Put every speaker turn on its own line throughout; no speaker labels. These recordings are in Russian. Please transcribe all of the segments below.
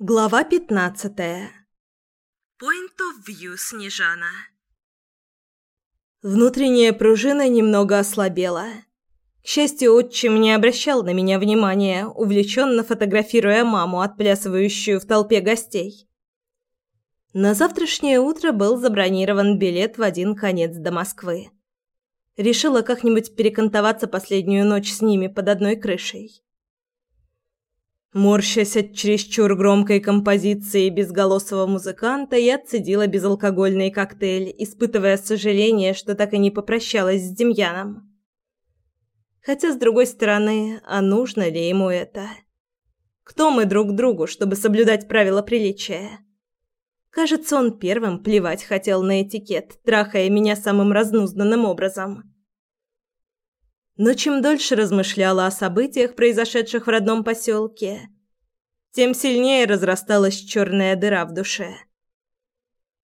Глава пятнадцатая. Point of view Снежана. Внутренняя пружина немного ослабела. К счастью, отчим не обращал на меня внимания, увлеченно фотографируя маму, отплясывающую в толпе гостей. На завтрашнее утро был забронирован билет в один конец до Москвы. Решила как-нибудь перекантоваться последнюю ночь с ними под одной крышей. Морщась от чересчур громкой композиции безголосого музыканта, я цедила безалкогольный коктейль, испытывая сожаление, что так и не попрощалась с Демьяном. Хотя, с другой стороны, а нужно ли ему это? Кто мы друг другу, чтобы соблюдать правила приличия? Кажется, он первым плевать хотел на этикет, трахая меня самым разнузданным образом. Но чем дольше размышляла о событиях, произошедших в родном поселке, тем сильнее разрасталась черная дыра в душе.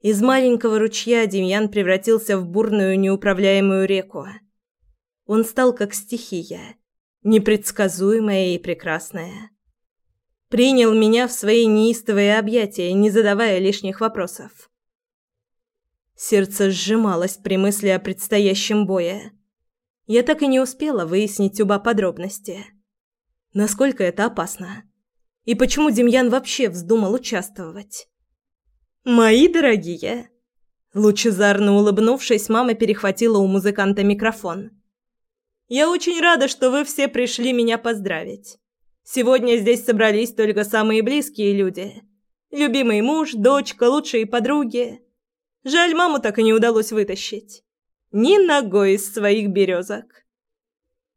Из маленького ручья Демьян превратился в бурную неуправляемую реку. Он стал как стихия, непредсказуемая и прекрасная. Принял меня в свои неистовые объятия, не задавая лишних вопросов. Сердце сжималось при мысли о предстоящем бое. Я так и не успела выяснить оба подробности. Насколько это опасно? И почему Демьян вообще вздумал участвовать? «Мои дорогие!» Лучезарно улыбнувшись, мама перехватила у музыканта микрофон. «Я очень рада, что вы все пришли меня поздравить. Сегодня здесь собрались только самые близкие люди. Любимый муж, дочка, лучшие подруги. Жаль, маму так и не удалось вытащить ни ногой из своих березок.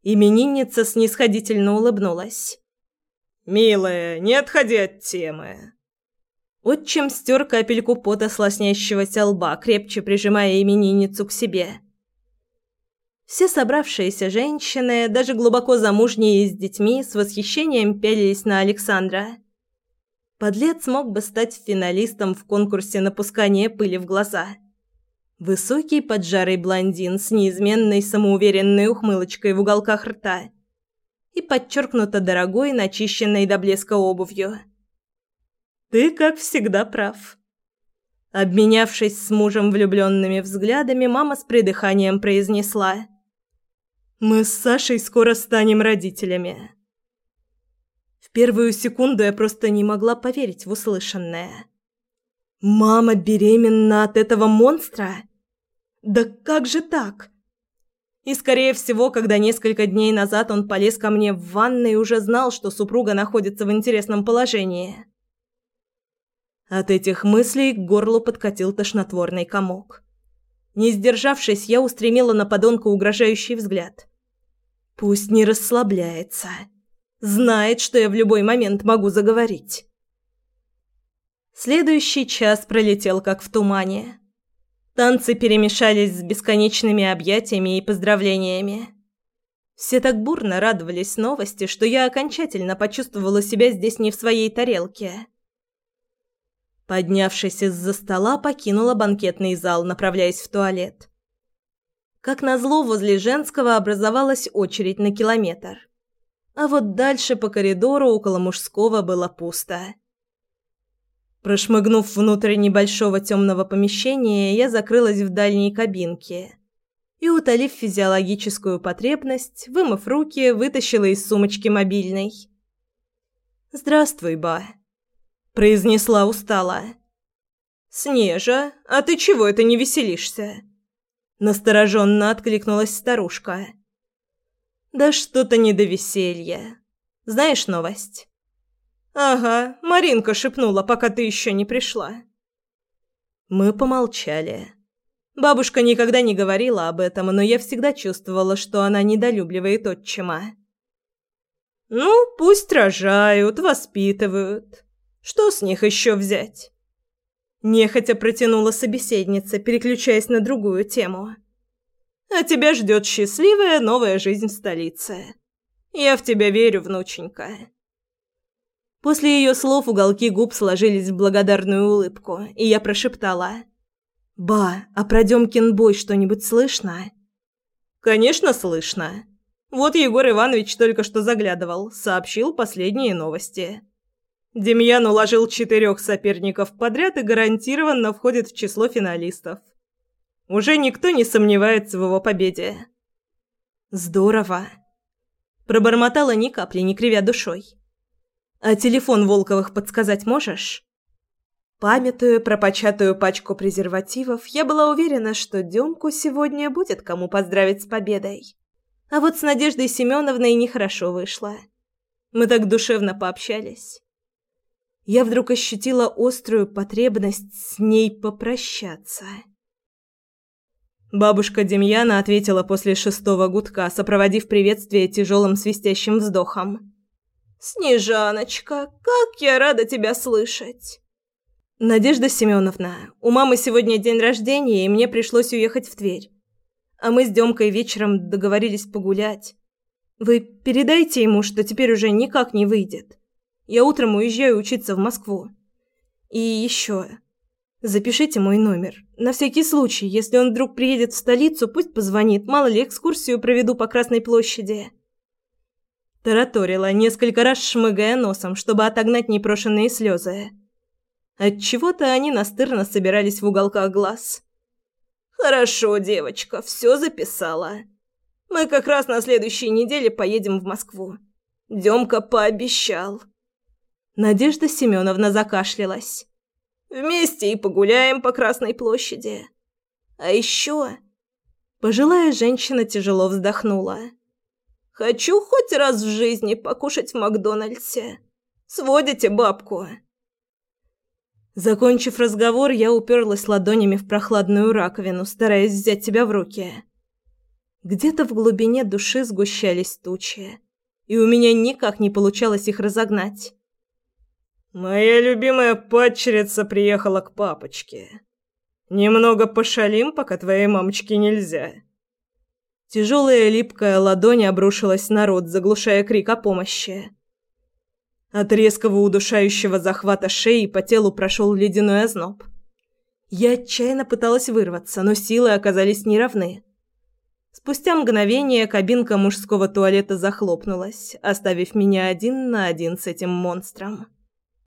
Именинница снисходительно улыбнулась. «Милая, не отходи от темы». Отчим стер капельку пота с лоснящегося лба, крепче прижимая именинницу к себе. Все собравшиеся женщины, даже глубоко замужние с детьми, с восхищением пялились на Александра. Подлец мог бы стать финалистом в конкурсе напускания пыли в глаза – Высокий поджарый блондин с неизменной самоуверенной ухмылочкой в уголках рта и подчеркнуто дорогой, начищенной до блеска обувью. «Ты, как всегда, прав». Обменявшись с мужем влюбленными взглядами, мама с придыханием произнесла. «Мы с Сашей скоро станем родителями». В первую секунду я просто не могла поверить в услышанное. «Мама беременна от этого монстра?» Да как же так? И, скорее всего, когда несколько дней назад он полез ко мне в ванной, уже знал, что супруга находится в интересном положении. От этих мыслей к горлу подкатил тошнотворный комок. Не сдержавшись, я устремила на подонка угрожающий взгляд. Пусть не расслабляется. Знает, что я в любой момент могу заговорить. Следующий час пролетел как в тумане. Танцы перемешались с бесконечными объятиями и поздравлениями. Все так бурно радовались новости, что я окончательно почувствовала себя здесь не в своей тарелке. Поднявшись из-за стола, покинула банкетный зал, направляясь в туалет. Как назло, возле женского образовалась очередь на километр. А вот дальше по коридору около мужского было пусто. Прошмыгнув внутрь небольшого темного помещения, я закрылась в дальней кабинке и, утолив физиологическую потребность, вымыв руки, вытащила из сумочки мобильный. «Здравствуй, ба», — произнесла устало. «Снежа, а ты чего это не веселишься?» Настороженно откликнулась старушка. «Да что-то не до веселья. Знаешь новость?» «Ага, Маринка шепнула, пока ты еще не пришла». Мы помолчали. Бабушка никогда не говорила об этом, но я всегда чувствовала, что она недолюбливает отчима. «Ну, пусть рожают, воспитывают. Что с них еще взять?» Нехотя протянула собеседница, переключаясь на другую тему. «А тебя ждет счастливая новая жизнь в столице. Я в тебя верю, внученька». После ее слов уголки губ сложились в благодарную улыбку, и я прошептала. «Ба, а про Демкин бой что-нибудь слышно?» «Конечно слышно. Вот Егор Иванович только что заглядывал, сообщил последние новости. Демьян уложил четырех соперников подряд и гарантированно входит в число финалистов. Уже никто не сомневается в его победе. Здорово. Пробормотала ни капли, не кривя душой. А телефон Волковых подсказать можешь? Памятуя про початую пачку презервативов, я была уверена, что Демку сегодня будет кому поздравить с победой. А вот с Надеждой Семеновной нехорошо вышло. Мы так душевно пообщались я вдруг ощутила острую потребность с ней попрощаться. Бабушка Демьяна ответила после шестого гудка, сопроводив приветствие тяжелым свистящим вздохом. «Снежаночка, как я рада тебя слышать!» «Надежда Семеновна, у мамы сегодня день рождения, и мне пришлось уехать в Тверь. А мы с Демкой вечером договорились погулять. Вы передайте ему, что теперь уже никак не выйдет. Я утром уезжаю учиться в Москву. И еще. Запишите мой номер. На всякий случай, если он вдруг приедет в столицу, пусть позвонит. Мало ли, экскурсию проведу по Красной площади. Тараторила, несколько раз шмыгая носом, чтобы отогнать непрошенные слезы. Отчего-то они настырно собирались в уголках глаз. «Хорошо, девочка, все записала. Мы как раз на следующей неделе поедем в Москву. Демка пообещал». Надежда Семеновна закашлялась. «Вместе и погуляем по Красной площади. А еще...» Пожилая женщина тяжело вздохнула. «Хочу хоть раз в жизни покушать в Макдональдсе. Сводите бабку». Закончив разговор, я уперлась ладонями в прохладную раковину, стараясь взять себя в руки. Где-то в глубине души сгущались тучи, и у меня никак не получалось их разогнать. Моя любимая падчерица приехала к папочке. Немного пошалим, пока твоей мамочке нельзя. Тяжелая липкая ладонь обрушилась на рот, заглушая крик о помощи. От резкого удушающего захвата шеи по телу прошел ледяной озноб. Я отчаянно пыталась вырваться, но силы оказались неравны. Спустя мгновение кабинка мужского туалета захлопнулась, оставив меня один на один с этим монстром.